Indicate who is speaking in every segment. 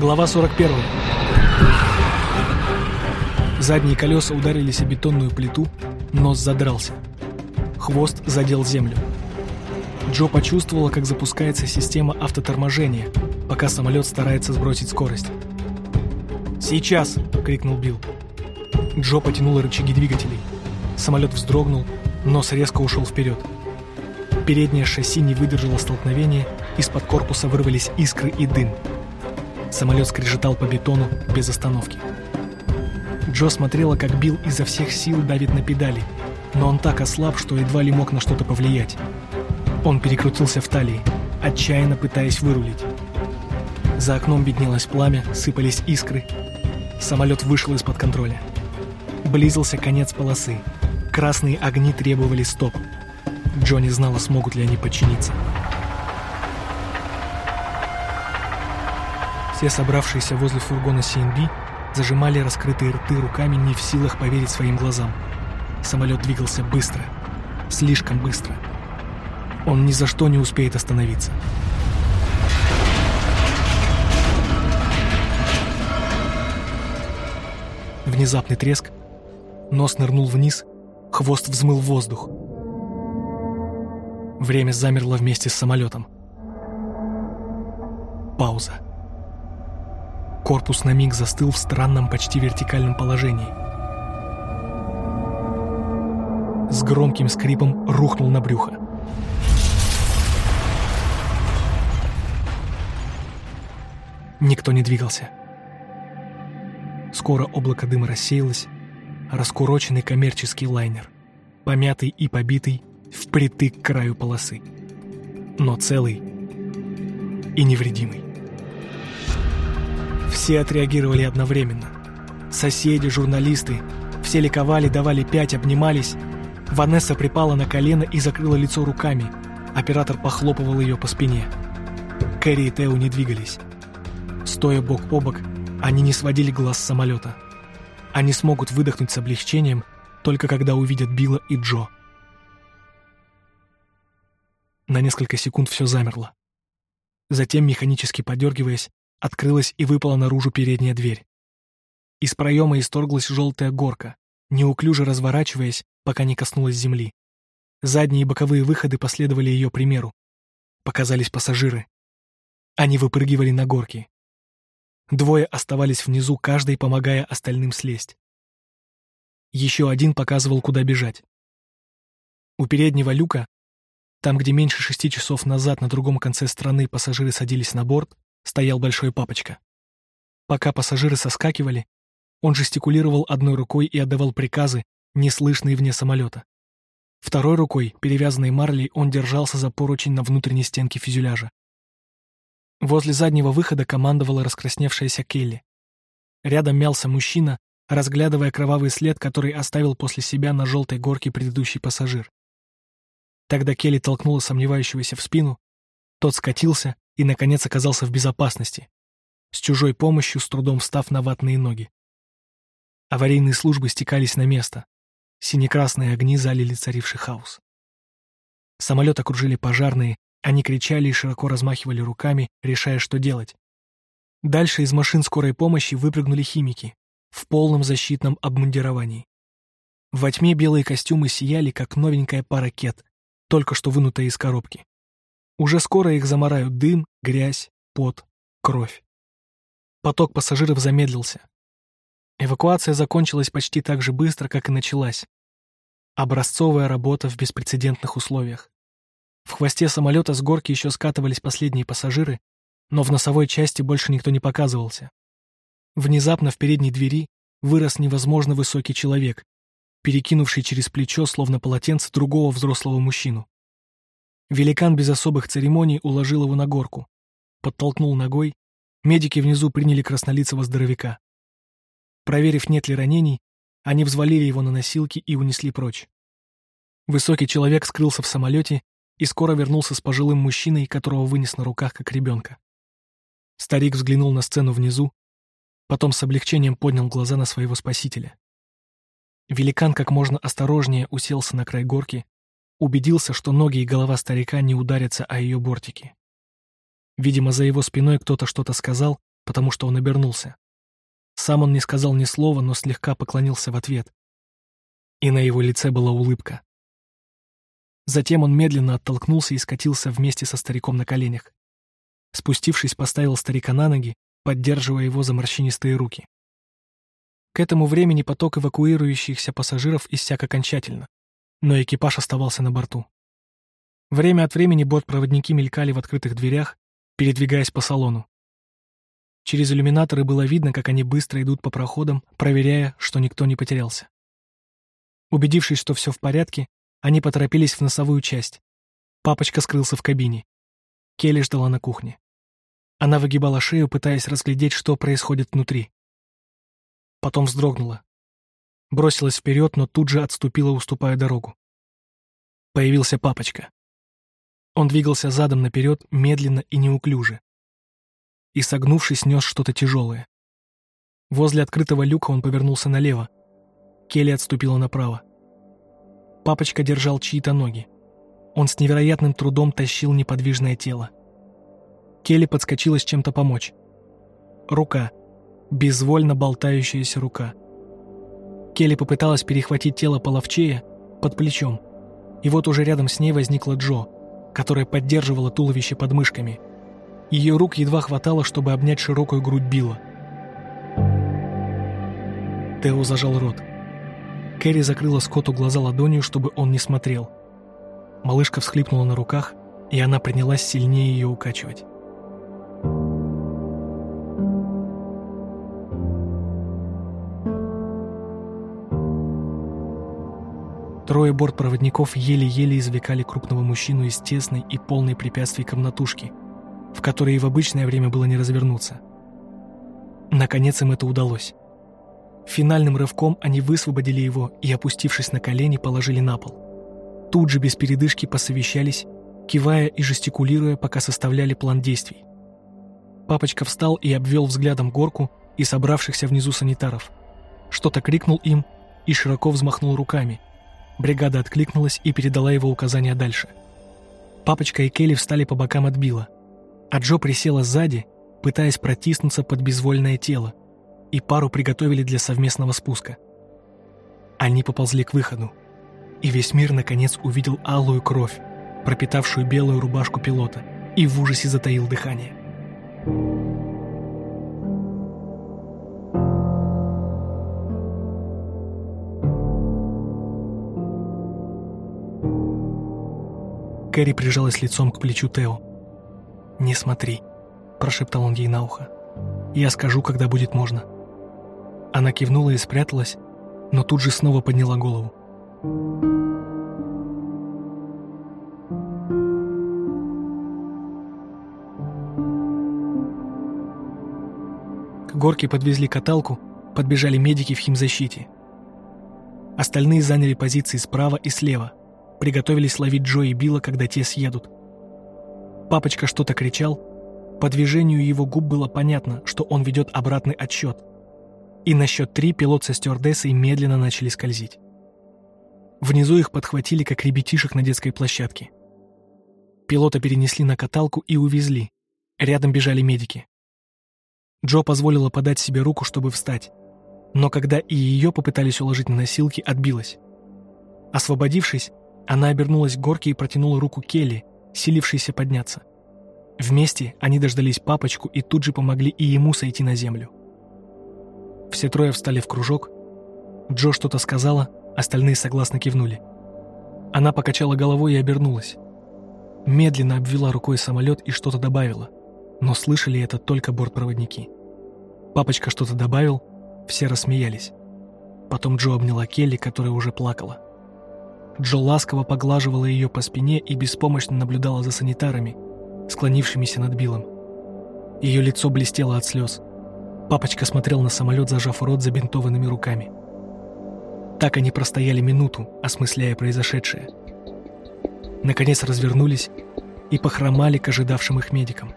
Speaker 1: Глава 41. Задние колеса ударились о бетонную плиту, нос задрался. Хвост задел землю. Джо почувствовала, как запускается система автоторможения, пока самолет старается сбросить скорость. «Сейчас!» — крикнул Билл. Джо потянула рычаги двигателей. Самолет вздрогнул, нос резко ушел вперед. Переднее шасси не выдержало столкновения, из-под корпуса вырвались искры и дым. Самолет скрежетал по бетону без остановки. Джо смотрела, как Билл изо всех сил давит на педали, но он так ослаб, что едва ли мог на что-то повлиять. Он перекрутился в талии, отчаянно пытаясь вырулить. За окном виднелось пламя, сыпались искры. Самолет вышел из-под контроля. Близился конец полосы. Красные огни требовали стоп. Джо не знала, смогут ли они подчиниться. Все собравшиеся возле фургона CNB зажимали раскрытые рты руками, не в силах поверить своим глазам. Самолет двигался быстро. Слишком быстро. Он ни за что не успеет остановиться. Внезапный треск. Нос нырнул вниз, хвост взмыл воздух. Время замерло вместе с самолетом. Пауза. Корпус на миг застыл в странном, почти вертикальном положении. С громким скрипом рухнул на брюхо. Никто не двигался. Скоро облако дыма рассеялось, раскуроченный коммерческий лайнер, помятый и побитый, впритык к краю полосы. Но целый и невредимый. Все отреагировали одновременно. Соседи, журналисты, все ликовали, давали пять, обнимались. Ванесса припала на колено и закрыла лицо руками. Оператор похлопывал ее по спине. Кэрри и Тео не двигались. Стоя бок о бок, они не сводили глаз с самолета. Они смогут выдохнуть с облегчением, только когда увидят Билла и Джо. На несколько секунд все замерло. Затем, механически подергиваясь, открылась и выпала наружу передняя дверь. Из проема исторглась желтая горка, неуклюже разворачиваясь, пока не коснулась земли. Задние и боковые выходы последовали ее примеру. Показались пассажиры. Они выпрыгивали на горки. Двое оставались внизу, каждый помогая остальным слезть. Еще один показывал, куда бежать. У переднего люка, там, где меньше шести часов назад на другом конце страны пассажиры садились на борт, стоял большой папочка. Пока пассажиры соскакивали, он жестикулировал одной рукой и отдавал приказы, неслышные вне самолета. Второй рукой, перевязанной марлей, он держался за поручень на внутренней стенке фюзеляжа. Возле заднего выхода командовала раскрасневшаяся Келли. Рядом мялся мужчина, разглядывая кровавый след, который оставил после себя на желтой горке предыдущий пассажир. Тогда Келли толкнула сомневающегося в спину, тот скатился и, наконец, оказался в безопасности, с чужой помощью с трудом встав на ватные ноги. Аварийные службы стекались на место. Синекрасные огни залили царивший хаос. Самолет окружили пожарные, они кричали и широко размахивали руками, решая, что делать. Дальше из машин скорой помощи выпрыгнули химики в полном защитном обмундировании. Во тьме белые костюмы сияли, как новенькая пара кет, только что вынутая из коробки. Уже скоро их заморают дым, грязь, пот, кровь. Поток пассажиров замедлился. Эвакуация закончилась почти так же быстро, как и началась. Образцовая работа в беспрецедентных условиях. В хвосте самолета с горки еще скатывались последние пассажиры, но в носовой части больше никто не показывался. Внезапно в передней двери вырос невозможно высокий человек, перекинувший через плечо, словно полотенце, другого взрослого мужчину. Великан без особых церемоний уложил его на горку. Подтолкнул ногой. Медики внизу приняли краснолицего здоровяка. Проверив, нет ли ранений, они взвалили его на носилки и унесли прочь. Высокий человек скрылся в самолете и скоро вернулся с пожилым мужчиной, которого вынес на руках как ребенка. Старик взглянул на сцену внизу, потом с облегчением поднял глаза на своего спасителя. Великан как можно осторожнее уселся на край горки, убедился, что ноги и голова старика не ударятся о ее бортики. Видимо, за его спиной кто-то что-то сказал, потому что он обернулся. Сам он не сказал ни слова, но слегка поклонился в ответ. И на его лице была улыбка. Затем он медленно оттолкнулся и скатился вместе со стариком на коленях. Спустившись, поставил старика на ноги, поддерживая его за морщинистые руки. К этому времени поток эвакуирующихся пассажиров иссяк окончательно, но экипаж оставался на борту. Время от времени бортпроводники мелькали в открытых дверях, передвигаясь по салону. Через иллюминаторы было видно, как они быстро идут по проходам, проверяя, что никто не потерялся. Убедившись, что все в порядке, они поторопились в носовую часть. Папочка скрылся в кабине. Келли ждала на кухне. Она выгибала шею, пытаясь разглядеть, что происходит внутри. Потом вздрогнула. Бросилась вперед, но тут же отступила, уступая дорогу. Появился папочка. Он двигался задом наперед, медленно и неуклюже. И, согнувшись, нес что-то тяжелое. Возле открытого люка он повернулся налево. Келли отступила направо. Папочка держал чьи-то ноги. Он с невероятным трудом тащил неподвижное тело. Келли подскочила с чем-то помочь. Рука. Безвольно болтающаяся рука. Келли попыталась перехватить тело половчея под плечом. И вот уже рядом с ней возникла Джо, которая поддерживала туловище под мышками. Ее рук едва хватало, чтобы обнять широкую грудь Билла. Тео зажал рот. Кэрри закрыла Скотту глаза ладонью, чтобы он не смотрел. Малышка всхлипнула на руках, и она принялась сильнее ее укачивать. Трое бортпроводников еле-еле извлекали крупного мужчину из тесной и полной препятствий комнатушки, в которой и в обычное время было не развернуться. Наконец им это удалось. Финальным рывком они высвободили его и, опустившись на колени, положили на пол. Тут же без передышки посовещались, кивая и жестикулируя, пока составляли план действий. Папочка встал и обвел взглядом горку и собравшихся внизу санитаров. Что-то крикнул им и широко взмахнул руками. Бригада откликнулась и передала его указания дальше. Папочка и Келли встали по бокам от Билла, а Джо присела сзади, пытаясь протиснуться под безвольное тело, и пару приготовили для совместного спуска. Они поползли к выходу, и весь мир наконец увидел алую кровь, пропитавшую белую рубашку пилота, и в ужасе затаил дыхание. Кэрри прижалась лицом к плечу Тео. «Не смотри», — прошептал он ей на ухо. «Я скажу, когда будет можно». Она кивнула и спряталась, но тут же снова подняла голову. К горке подвезли каталку, подбежали медики в химзащите. Остальные заняли позиции справа и слева, приготовились ловить Джо и Билла, когда те съедут. Папочка что-то кричал, по движению его губ было понятно, что он ведет обратный отсчет – и на счет три пилот со стюардессой медленно начали скользить. Внизу их подхватили, как ребятишек на детской площадке. Пилота перенесли на каталку и увезли. Рядом бежали медики. Джо позволила подать себе руку, чтобы встать. Но когда и ее попытались уложить на носилки, отбилась. Освободившись, она обернулась к горке и протянула руку Келли, силившейся подняться. Вместе они дождались папочку и тут же помогли и ему сойти на землю. Все трое встали в кружок. Джо что-то сказала, остальные согласно кивнули. Она покачала головой и обернулась. Медленно обвела рукой самолет и что-то добавила, но слышали это только бортпроводники. Папочка что-то добавил, все рассмеялись. Потом Джо обняла Келли, которая уже плакала. Джо ласково поглаживала ее по спине и беспомощно наблюдала за санитарами, склонившимися над Биллом. Ее лицо блестело от слез. Папочка смотрел на самолет, зажав рот забинтованными руками. Так они простояли минуту, осмысляя произошедшее. Наконец развернулись и похромали к ожидавшим их медикам.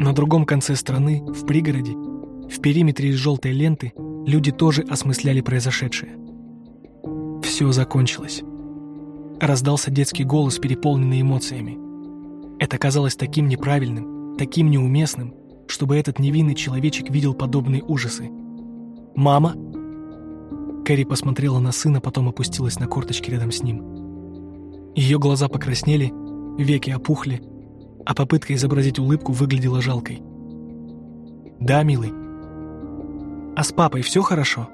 Speaker 1: На другом конце страны, в пригороде, в периметре из желтой ленты, люди тоже осмысляли произошедшее. Все закончилось. раздался детский голос, переполненный эмоциями. Это казалось таким неправильным, таким неуместным, чтобы этот невинный человечек видел подобные ужасы. «Мама?» Кэрри посмотрела на сына, потом опустилась на корточки рядом с ним. Ее глаза покраснели, веки опухли, а попытка изобразить улыбку выглядела жалкой. «Да, милый. А с папой все хорошо?»